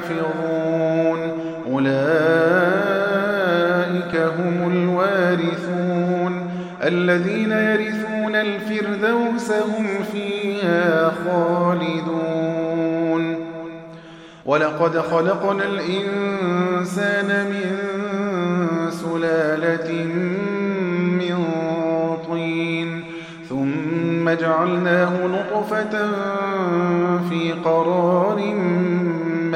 يحافظون أولئك هم الوارثون. الذين يرثون الفردوس هم فيها خالدون. ولقد خلقنا الإنسان من سلالة من طين ثم جعلناه نطفة في قرار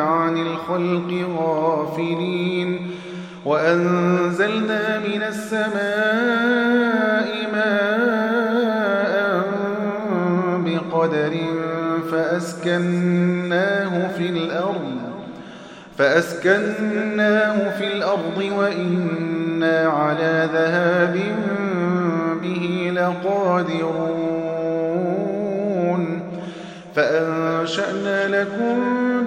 عن الخلق غافلين وأنزلنا من السماء ماء بقدر فأسكناه في الأرض فأسكناه في الأرض وإنا على ذهاب به لقادرون فأنشأنا لكم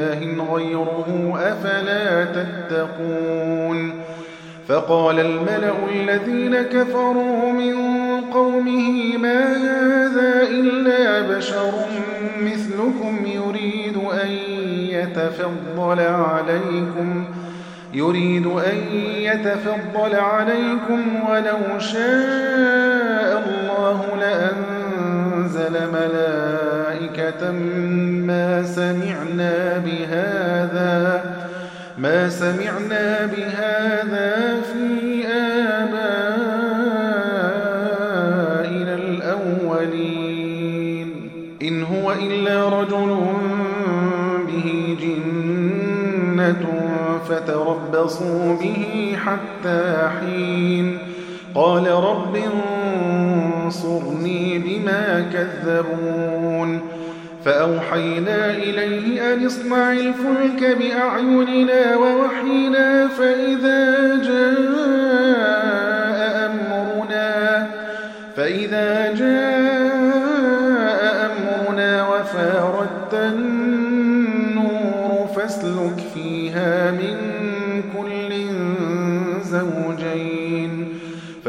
إله غيره أفلا تتقون فقال الملأ الذين كفروا من قومه ما هذا إلا بشر مثلكم يريد أن يتفضل عليكم يريد أن يتفضل عليكم ولو شاء الله لأنزل ملائكة ما سمعنا بهذا ما سمعنا بهذا في آبائنا الأولين. إن هو إلا رجل به جنة فتربصوا به حتى حين قال رب انصرني بما كذبون. فأوحينا إليه أن اصنع الفلك بأعيننا ووحينا فإذا جاء أمرنا فإذا جاء أمرنا وفاردت النور فاسلك فيها من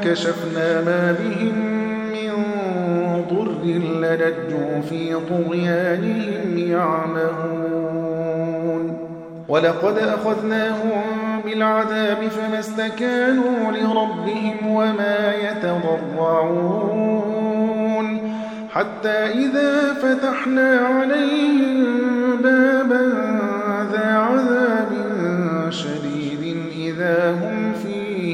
وكشفنا ما بهم من ضر في طغيانهم يعمهون. ولقد أخذناهم بالعذاب فما استكانوا لربهم وما يتضرعون. حتى إذا فتحنا عليهم بابا ذا عذاب شديد إذا هم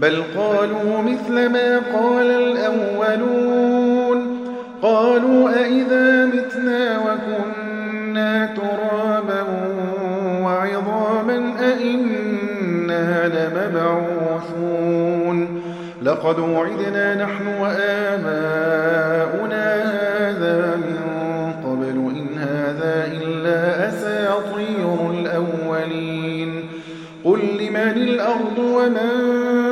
بل قالوا مثل ما قال الأولون. قالوا أئذا متنا وكنا ترابا وعظاما أئنا لمبعوثون. لقد وعدنا نحن وآباؤنا هذا من قبل إن هذا إلا أساطير الأولين. قل لمن الأرض ومن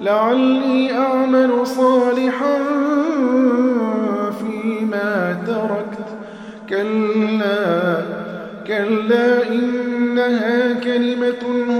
لعلي أعمل صالحا فيما تركت. كلا كلا إنها كلمة هو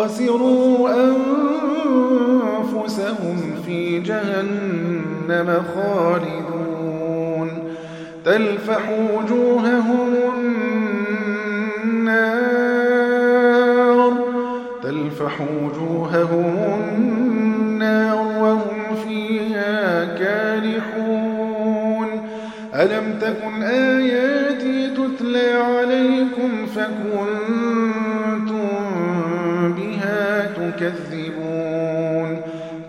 خسروا أنفسهم في جهنم خالدون. تلفح وجوههم النار تلفح وجوههم النار وهم فيها كالحون ألم تكن آياتي تتلى عليكم فكنتم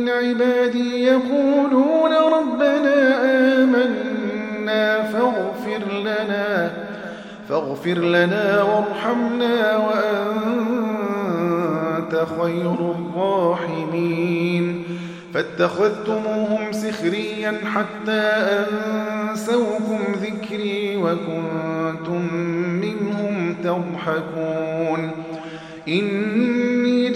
من عبادي يقولون ربنا آمنا فاغفر لنا فاغفر لنا وارحمنا وأنت خير الراحمين. فاتخذتموهم سخريا حتى أنسوكم ذكري وكنتم منهم تضحكون. إني